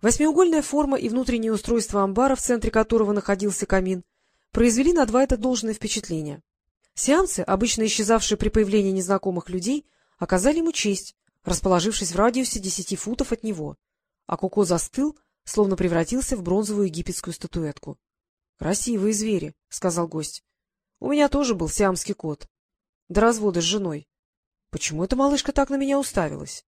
Восьмиугольная форма и внутреннее устройство амбара, в центре которого находился камин, произвели на Двайта должное впечатление. Сеансы, обычно исчезавшие при появлении незнакомых людей, оказали ему честь, расположившись в радиусе десяти футов от него, а Коко застыл, словно превратился в бронзовую египетскую статуэтку. — Красивые звери, — сказал гость. — У меня тоже был сиамский кот. До развода с женой. Почему эта малышка так на меня уставилась?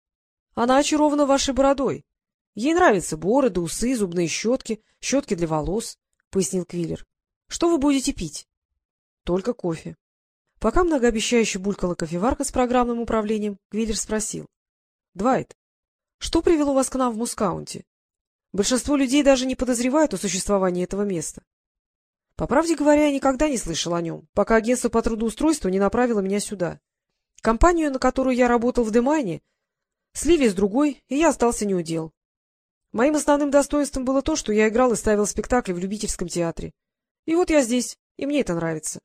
— Она очарована вашей бородой. Ей нравятся бороды, усы, зубные щетки, щетки для волос, — пояснил Квиллер. — Что вы будете пить? — Только кофе. Пока многообещающе булькала кофеварка с программным управлением, Квиллер спросил. — Двайт, что привело вас к нам в Мускаунте? Большинство людей даже не подозревают о существовании этого места. По правде говоря, я никогда не слышал о нем, пока агентство по трудоустройству не направило меня сюда. Компанию, на которую я работал в Демайне, слили с другой, и я остался неудел. Моим основным достоинством было то, что я играл и ставил спектакли в любительском театре. И вот я здесь, и мне это нравится.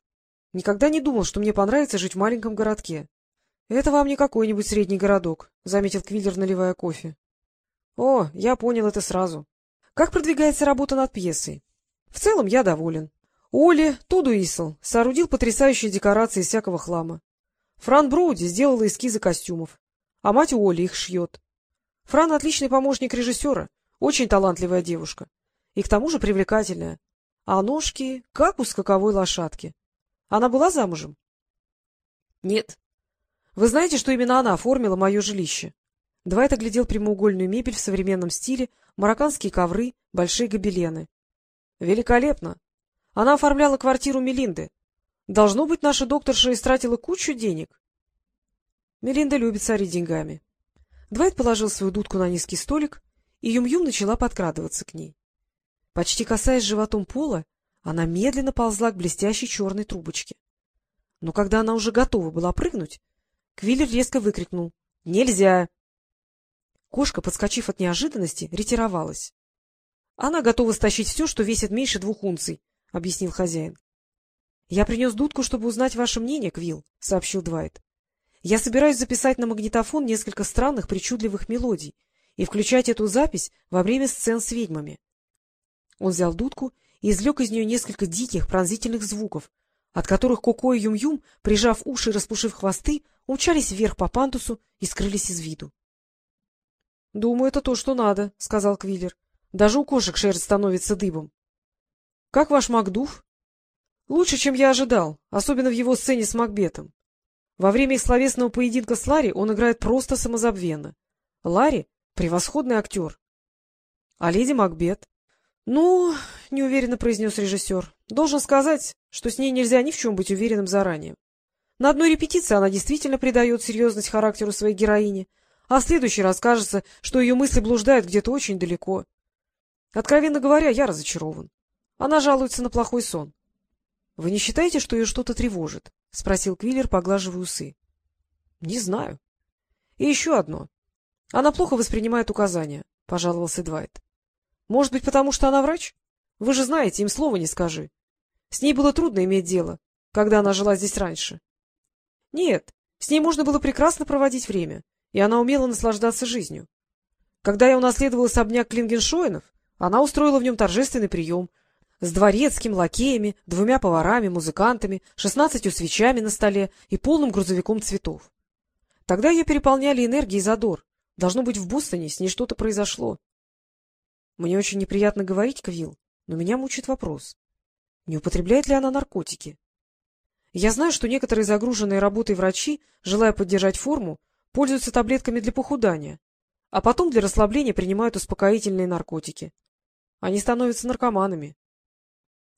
Никогда не думал, что мне понравится жить в маленьком городке. — Это вам не какой-нибудь средний городок, — заметил Квиллер, наливая кофе. — О, я понял это сразу. Как продвигается работа над пьесой? В целом я доволен. Оли Тудуисл соорудил потрясающие декорации из всякого хлама. Фран Броуди сделала эскизы костюмов, а мать Оли их шьет. Фран — отличный помощник режиссера, очень талантливая девушка. И к тому же привлекательная. А ножки — как у скаковой лошадки. Она была замужем? — Нет. Вы знаете, что именно она оформила мое жилище? Двайт оглядел прямоугольную мебель в современном стиле, марокканские ковры, большие гобелены. — Великолепно! Она оформляла квартиру Мелинды. Должно быть, наша докторша истратила кучу денег. Мелинда любит царить деньгами. Двайт положил свою дудку на низкий столик, и Юм-Юм начала подкрадываться к ней. Почти касаясь животом пола, она медленно ползла к блестящей черной трубочке. Но когда она уже готова была прыгнуть, Квиллер резко выкрикнул «Нельзя!». Кошка, подскочив от неожиданности, ретировалась. — Она готова стащить все, что весит меньше двух унций, — объяснил хозяин. — Я принес дудку, чтобы узнать ваше мнение, Квилл, — сообщил Двайт. Я собираюсь записать на магнитофон несколько странных, причудливых мелодий и включать эту запись во время сцен с ведьмами. Он взял дудку и извлек из нее несколько диких, пронзительных звуков, от которых Коко и Юм-Юм, прижав уши и распушив хвосты, умчались вверх по пандусу и скрылись из виду. — Думаю, это то, что надо, — сказал Квиллер. — Даже у кошек шерсть становится дыбом. — Как ваш Макдув? — Лучше, чем я ожидал, особенно в его сцене с Макбетом. Во время их словесного поединка с Ларри он играет просто самозабвенно. Ларри — превосходный актер. А леди Макбет? — Ну, — неуверенно произнес режиссер, — должен сказать, что с ней нельзя ни в чем быть уверенным заранее. На одной репетиции она действительно придает серьезность характеру своей героини, а в следующий раз кажется, что ее мысли блуждают где-то очень далеко. Откровенно говоря, я разочарован. Она жалуется на плохой сон. Вы не считаете, что ее что-то тревожит? — спросил Квиллер, поглаживая усы. — Не знаю. — И еще одно. Она плохо воспринимает указания, — пожаловался Двайт. — Может быть, потому что она врач? Вы же знаете, им слова не скажи. С ней было трудно иметь дело, когда она жила здесь раньше. — Нет, с ней можно было прекрасно проводить время, и она умела наслаждаться жизнью. Когда я унаследовал особняк Клингеншоинов, она устроила в нем торжественный прием — с дворецким, лакеями, двумя поварами, музыкантами, шестнадцатью свечами на столе и полным грузовиком цветов. Тогда ее переполняли энергия и задор. Должно быть, в Бостоне с ней что-то произошло. Мне очень неприятно говорить, Квилл, но меня мучает вопрос. Не употребляет ли она наркотики? Я знаю, что некоторые загруженные работой врачи, желая поддержать форму, пользуются таблетками для похудания, а потом для расслабления принимают успокоительные наркотики. Они становятся наркоманами.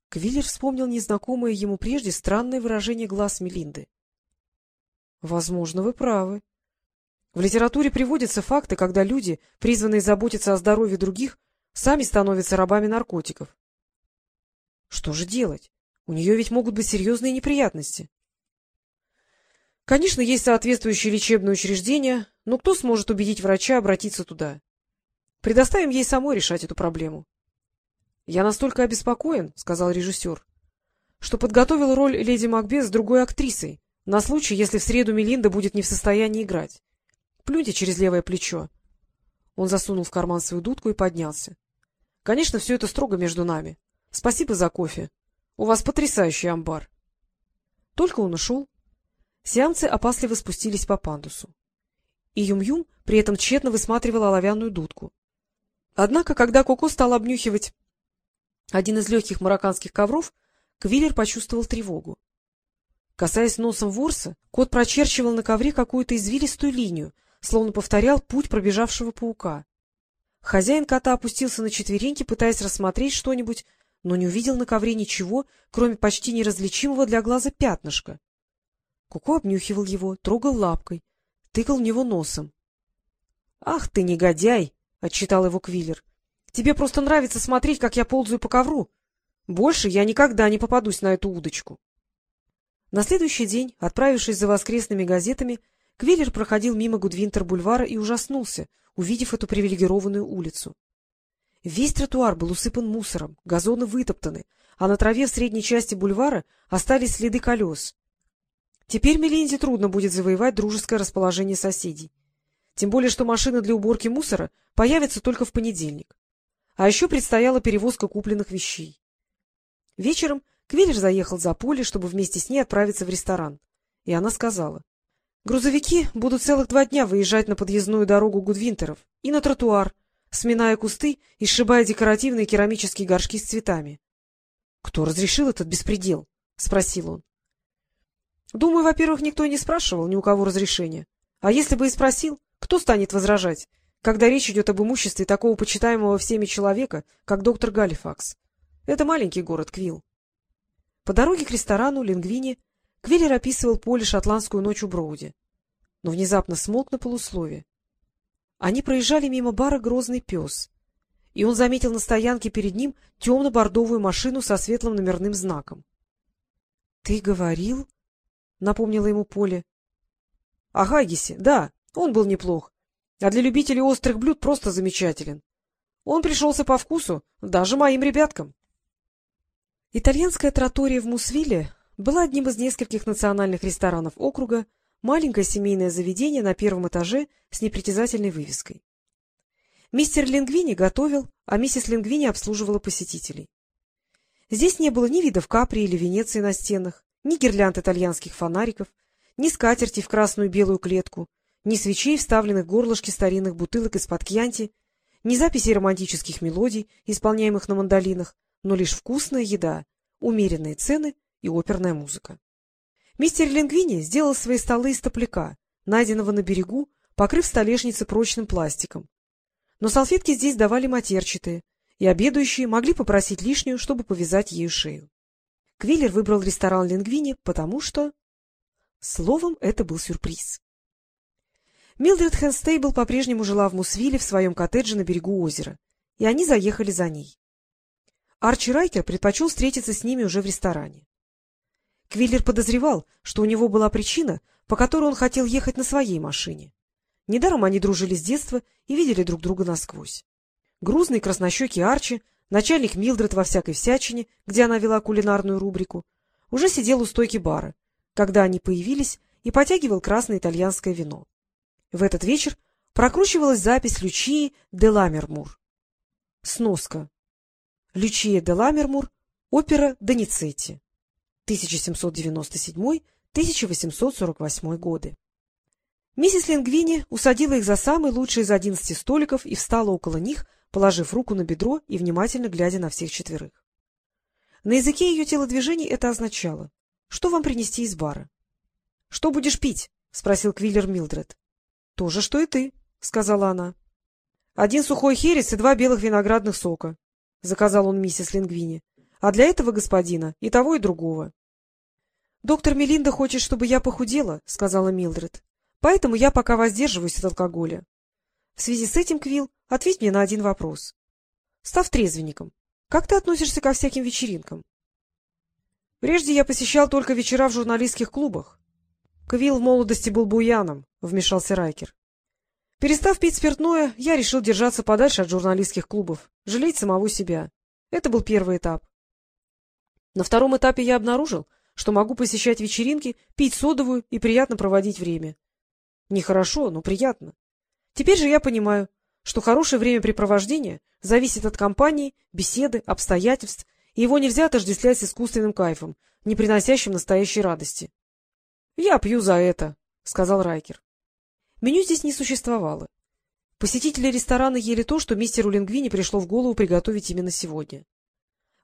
Квиллер вспомнил незнакомое ему прежде странное выражение глаз Мелинды. — Возможно, вы правы. В литературе приводятся факты, когда люди, призванные заботиться о здоровье других, сами становятся рабами наркотиков. Что же делать? У нее ведь могут быть серьезные неприятности. Конечно, есть соответствующие лечебные учреждения, но кто сможет убедить врача обратиться туда? Предоставим ей самой решать эту проблему. — Я настолько обеспокоен, — сказал режиссер, — что подготовил роль леди Макбет с другой актрисой, на случай, если в среду Мелинда будет не в состоянии играть. Плюньте через левое плечо. Он засунул в карман свою дудку и поднялся. — Конечно, все это строго между нами. Спасибо за кофе. У вас потрясающий амбар. Только он ушел. Сиамцы опасливо спустились по пандусу. И Юм-Юм при этом тщетно высматривала оловянную дудку. Однако, когда Коко стал обнюхивать один из легких марокканских ковров, Квиллер почувствовал тревогу. Касаясь носом ворса, кот прочерчивал на ковре какую-то извилистую линию, словно повторял путь пробежавшего паука. Хозяин кота опустился на четвереньки, пытаясь рассмотреть что-нибудь, но не увидел на ковре ничего, кроме почти неразличимого для глаза пятнышка. Куко обнюхивал его, трогал лапкой, тыкал в него носом. — Ах ты, негодяй! — отчитал его Квиллер. — Тебе просто нравится смотреть, как я ползаю по ковру. Больше я никогда не попадусь на эту удочку. На следующий день, отправившись за воскресными газетами, Квиллер проходил мимо Гудвинтер-бульвара и ужаснулся, увидев эту привилегированную улицу. Весь тротуар был усыпан мусором, газоны вытоптаны, а на траве в средней части бульвара остались следы колес. Теперь Меленде трудно будет завоевать дружеское расположение соседей. Тем более, что машина для уборки мусора появится только в понедельник. А еще предстояла перевозка купленных вещей. Вечером Квиллер заехал за Поле, чтобы вместе с ней отправиться в ресторан. И она сказала. — Грузовики будут целых два дня выезжать на подъездную дорогу Гудвинтеров и на тротуар, сминая кусты и сшибая декоративные керамические горшки с цветами. — Кто разрешил этот беспредел? — спросил он. — Думаю, во-первых, никто и не спрашивал ни у кого разрешения. А если бы и спросил, кто станет возражать, когда речь идет об имуществе такого почитаемого всеми человека, как доктор Галифакс? Это маленький город Квилл. По дороге к ресторану Лингвини Квиллер описывал поле шотландскую ночь у Броуди, но внезапно смолк на полуслове. Они проезжали мимо бара «Грозный пес», и он заметил на стоянке перед ним темно-бордовую машину со светлым номерным знаком. — Ты говорил? — напомнила ему Поле. — О Хаггисе, да. Он был неплох. А для любителей острых блюд просто замечателен. Он пришелся по вкусу даже моим ребяткам. Итальянская тротория в Мусвиле была одним из нескольких национальных ресторанов округа, маленькое семейное заведение на первом этаже с непритязательной вывеской. Мистер Лингвини готовил, а миссис Лингвини обслуживала посетителей. Здесь не было ни видов Капри или Венеции на стенах, ни гирлянд итальянских фонариков, ни скатерти в красную белую клетку, ни свечей, вставленных в горлышки старинных бутылок из-под кьянти, ни записей романтических мелодий, исполняемых на мандолинах, но лишь вкусная еда, умеренные цены и оперная музыка. Мистер Лингвини сделал свои столы из топляка, найденного на берегу, покрыв столешницы прочным пластиком. Но салфетки здесь давали матерчатые, и обедающие могли попросить лишнюю, чтобы повязать ею шею. Квиллер выбрал ресторан Лингвини, потому что... Словом, это был сюрприз. Милдред Хенстейбл по-прежнему жила в Мусвиле в своем коттедже на берегу озера, и они заехали за ней. Арчи Райкер предпочел встретиться с ними уже в ресторане. Квиллер подозревал, что у него была причина, по которой он хотел ехать на своей машине. Недаром они дружили с детства и видели друг друга насквозь. Грузный краснощекий Арчи, начальник Милдред во всякой всячине, где она вела кулинарную рубрику, уже сидел у стойки бара, когда они появились, и потягивал красное итальянское вино. В этот вечер прокручивалась запись Лючии де Ламермур. Сноска. Лючия де Ламермур, опера Доницетти. 1797-1848 годы. Миссис Лингвини усадила их за самый лучший из одиннадцати столиков и встала около них, положив руку на бедро и внимательно глядя на всех четверых. На языке ее телодвижений это означало. — Что вам принести из бара? — Что будешь пить? — спросил Квиллер Милдред. — То же, что и ты, — сказала она. — Один сухой херес и два белых виноградных сока, — заказал он миссис Лингвини. — А для этого господина и того, и другого. — Доктор Мелинда хочет, чтобы я похудела, — сказала Милдред. — Поэтому я пока воздерживаюсь от алкоголя. В связи с этим, Квилл, ответь мне на один вопрос. Став трезвенником, как ты относишься ко всяким вечеринкам? — Прежде я посещал только вечера в журналистских клубах. Квилл в молодости был буяном, — вмешался Райкер. Перестав пить спиртное, я решил держаться подальше от журналистских клубов, жалеть самого себя. Это был первый этап. На втором этапе я обнаружил, что могу посещать вечеринки, пить содовую и приятно проводить время. Нехорошо, но приятно. Теперь же я понимаю, что хорошее времяпрепровождение зависит от компании, беседы, обстоятельств, и его нельзя отождествлять с искусственным кайфом, не приносящим настоящей радости. — Я пью за это, — сказал Райкер. Меню здесь не существовало. Посетители ресторана ели то, что мистеру Лингвини пришло в голову приготовить именно сегодня.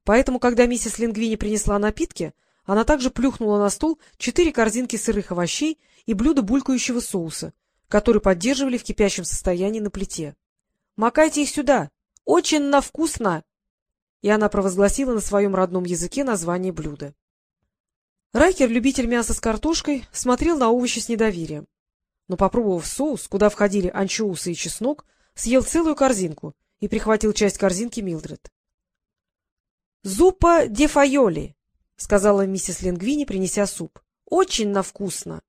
Поэтому, когда миссис Лингвини принесла напитки, она также плюхнула на стол четыре корзинки сырых овощей и блюдо булькающего соуса, который поддерживали в кипящем состоянии на плите. — Макайте их сюда! Очень на вкусно! И она провозгласила на своем родном языке название блюда. Райкер, любитель мяса с картошкой, смотрел на овощи с недоверием. Но, попробовав соус, куда входили анчоусы и чеснок, съел целую корзинку и прихватил часть корзинки Милдред. — Зупа де файоли, — сказала миссис Лингвини, принеся суп. — Очень на вкусно.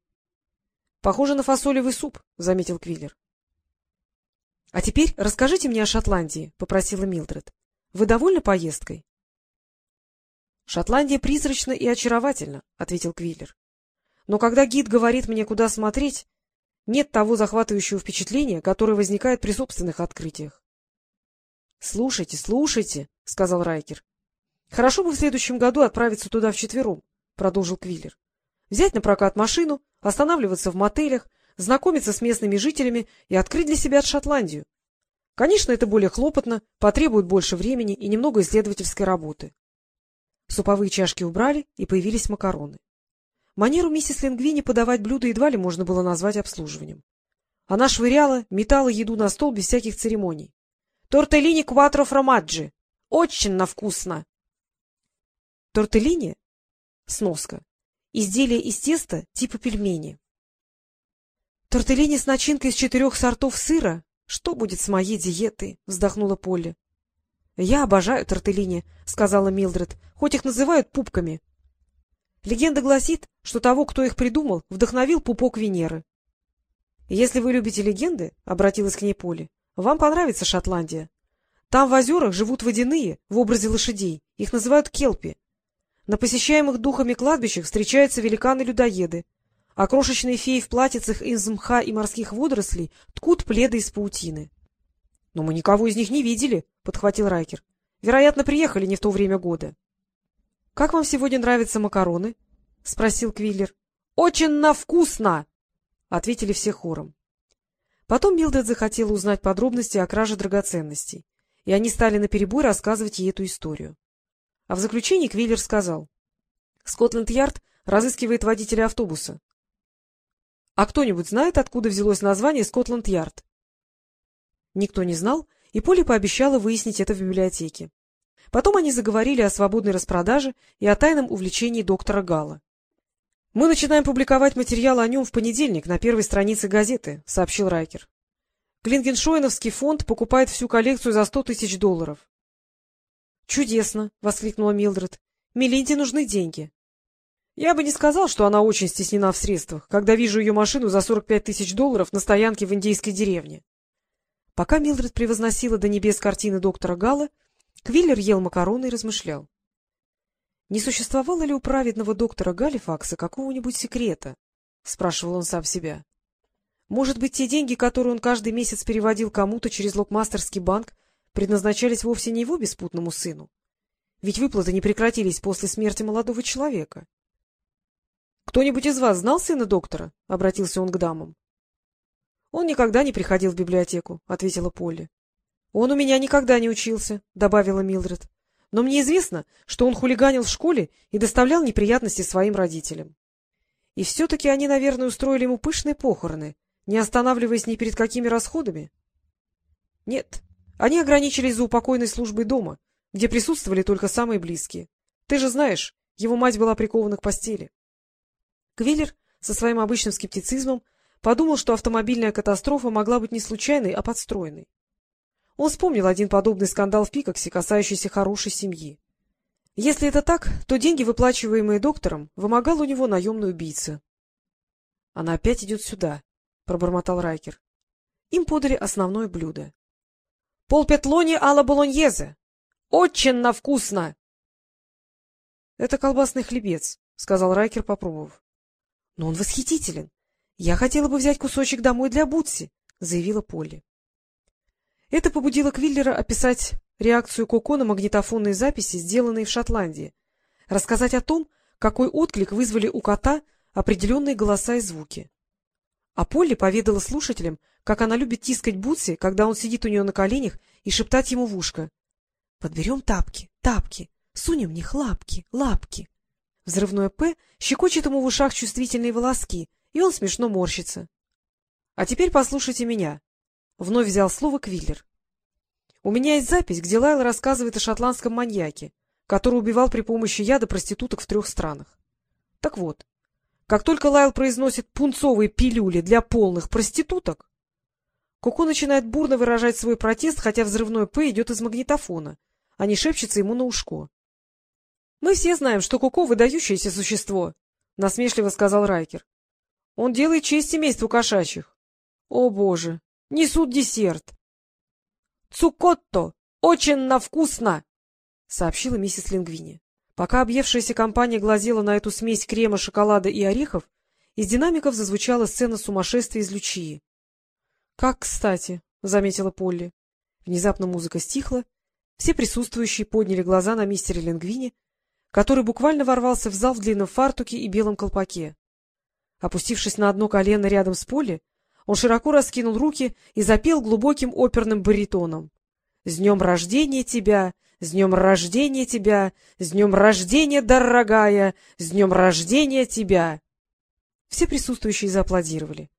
— Похоже на фасолевый суп, — заметил Квиллер. — А теперь расскажите мне о Шотландии, — попросила Милдред. — Вы довольны поездкой? — Шотландия призрачна и очаровательна, — ответил Квиллер. — Но когда гид говорит мне, куда смотреть, нет того захватывающего впечатления, которое возникает при собственных открытиях. — Слушайте, слушайте, — сказал Райкер. — Хорошо бы в следующем году отправиться туда вчетвером, — продолжил Квиллер. — Взять на прокат машину, останавливаться в мотелях, знакомиться с местными жителями и открыть для себя Шотландию. Конечно, это более хлопотно, потребует больше времени и немного исследовательской работы. Суповые чашки убрали, и появились макароны. Манеру миссис Лингвини подавать блюда едва ли можно было назвать обслуживанием. Она швыряла, метала еду на стол без всяких церемоний. — Тортеллини кватро фромаджи! Очень на вкусно! Тортеллини — сноска. Изделие из теста типа пельмени. Тортеллини с начинкой из четырех сортов сыра? Что будет с моей диетой? — вздохнула Полли. — Я обожаю тортеллини, — сказала Милдред, — хоть их называют пупками. Легенда гласит, что того, кто их придумал, вдохновил пупок Венеры. — Если вы любите легенды, — обратилась к ней Полли, — вам понравится Шотландия. Там в озерах живут водяные в образе лошадей, их называют келпи. На посещаемых духами кладбищах встречаются великаны-людоеды, а крошечные феи в платьицах из мха и морских водорослей ткут пледы из паутины. — Но мы никого из них не видели, — подхватил Райкер. — Вероятно, приехали не в то время года. — Как вам сегодня нравятся макароны? — спросил Квиллер. — Очень на вкусно! — ответили все хором. Потом Милдред захотела узнать подробности о краже драгоценностей, и они стали наперебой рассказывать ей эту историю. А в заключении Квиллер сказал. — Скотленд-Ярд разыскивает водителя автобуса. — А кто-нибудь знает, откуда взялось название Скотланд-Ярд? Никто не знал, и Поли пообещала выяснить это в библиотеке. Потом они заговорили о свободной распродаже и о тайном увлечении доктора Гала. — Мы начинаем публиковать материалы о нем в понедельник на первой странице газеты, — сообщил Райкер. Клингеншойновский фонд покупает всю коллекцию за сто тысяч долларов. — Чудесно! — воскликнула Милдред. — Мелинде нужны деньги. Я бы не сказал, что она очень стеснена в средствах, когда вижу ее машину за сорок пять тысяч долларов на стоянке в индейской деревне. Пока Милдред превозносила до небес картины доктора Гала, Квиллер ел макароны и размышлял. Не существовало ли у праведного доктора Галифакса какого-нибудь секрета? — спрашивал он сам себя. Может быть, те деньги, которые он каждый месяц переводил кому-то через Локмастерский банк, предназначались вовсе не его беспутному сыну. Ведь выплаты не прекратились после смерти молодого человека. — Кто-нибудь из вас знал сына доктора? — обратился он к дамам. — Он никогда не приходил в библиотеку, — ответила Полли. — Он у меня никогда не учился, — добавила Милдред. — Но мне известно, что он хулиганил в школе и доставлял неприятности своим родителям. И все-таки они, наверное, устроили ему пышные похороны, не останавливаясь ни перед какими расходами. — Нет, они ограничились заупокойной службой дома, где присутствовали только самые близкие. Ты же знаешь, его мать была прикована к постели. Квиллер со своим обычным скептицизмом подумал, что автомобильная катастрофа могла быть не случайной, а подстроенной. Он вспомнил один подобный скандал в Пикоксе, касающийся хорошей семьи. Если это так, то деньги, выплачиваемые доктором, вымогал у него наемный убийца. — Она опять идет сюда, — пробормотал Райкер. Им подали основное блюдо. — Полпетлони ала болоньезе. Очень вкусно! — Это колбасный хлебец, — сказал Райкер, попробовав. — Но он восхитителен. Я хотела бы взять кусочек домой для Бутси, — заявила Полли. Это побудило Квиллера описать реакцию Коко на магнитофонные записи, сделанные в Шотландии, рассказать о том, какой отклик вызвали у кота определенные голоса и звуки. А Полли поведала слушателям, как она любит тискать Бутси, когда он сидит у нее на коленях, и шептать ему в ушко. — Подберем тапки, тапки, сунем в них лапки, лапки. Взрывное «П» щекочет ему в ушах чувствительные волоски, и он смешно морщится. — А теперь послушайте меня. Вновь взял слово Квиллер. — У меня есть запись, где Лайл рассказывает о шотландском маньяке, который убивал при помощи яда проституток в трех странах. Так вот, как только Лайл произносит пунцовые пилюли для полных проституток, Коко начинает бурно выражать свой протест, хотя взрывной «П» идет из магнитофона, а не шепчется ему на ушко. — Мы все знаем, что Коко — выдающееся существо, — насмешливо сказал Райкер. — Он делает честь семейству кошачьих. О, боже! Несут десерт! — Цукотто! Очень навкусно! — сообщила миссис Лингвини. Пока объевшаяся компания глазела на эту смесь крема, шоколада и орехов, из динамиков зазвучала сцена сумасшествия из Лючии. — Как кстати, — заметила Полли. Внезапно музыка стихла, все присутствующие подняли глаза на мистера Лингвини, который буквально ворвался в зал в длинном фартуке и белом колпаке. Опустившись на одно колено рядом с Полли, он широко раскинул руки и запел глубоким оперным баритоном. — С днем рождения тебя! С днем рождения тебя! С днем рождения, дорогая! С днем рождения тебя! Все присутствующие зааплодировали.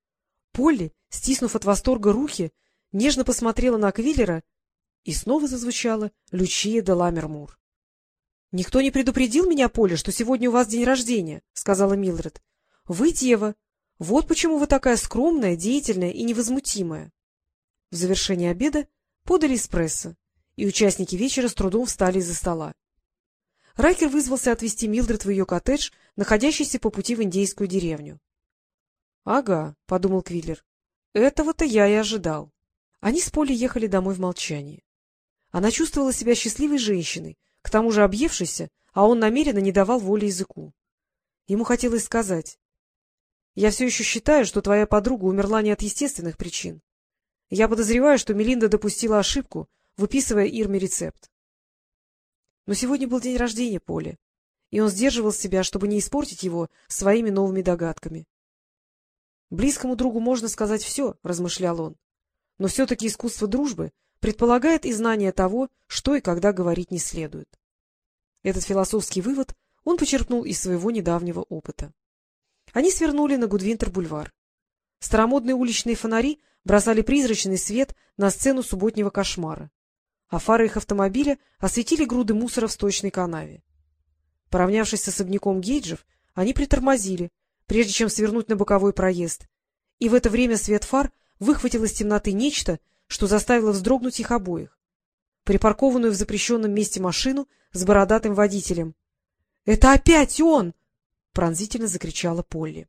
Полли, стиснув от восторга руки, нежно посмотрела на Квиллера, и снова зазвучала Лючия де Ламермур. — Никто не предупредил меня, Полли, что сегодня у вас день рождения, — сказала Милдред. — Вы дева. Вот почему вы такая скромная, деятельная и невозмутимая. В завершении обеда подали эспрессо, и участники вечера с трудом встали из-за стола. Райкер вызвался отвезти Милдред в ее коттедж, находящийся по пути в индейскую деревню. — Ага, — подумал Квиллер, — этого-то я и ожидал. Они с Полей ехали домой в молчании. Она чувствовала себя счастливой женщиной, к тому же объевшейся, а он намеренно не давал воли языку. Ему хотелось сказать. — Я все еще считаю, что твоя подруга умерла не от естественных причин. Я подозреваю, что Мелинда допустила ошибку, выписывая Ирме рецепт. Но сегодня был день рождения Поли, и он сдерживал себя, чтобы не испортить его своими новыми догадками. Близкому другу можно сказать все, — размышлял он, — но все-таки искусство дружбы предполагает и знание того, что и когда говорить не следует. Этот философский вывод он почерпнул из своего недавнего опыта. Они свернули на Гудвинтер-бульвар. Старомодные уличные фонари бросали призрачный свет на сцену субботнего кошмара, а фары их автомобиля осветили груды мусора в сточной канаве. Поравнявшись с особняком Гейджев, они притормозили, прежде чем свернуть на боковой проезд, и в это время свет фар выхватил из темноты нечто, что заставило вздрогнуть их обоих. Припаркованную в запрещенном месте машину с бородатым водителем. — Это опять он! — пронзительно закричала Полли.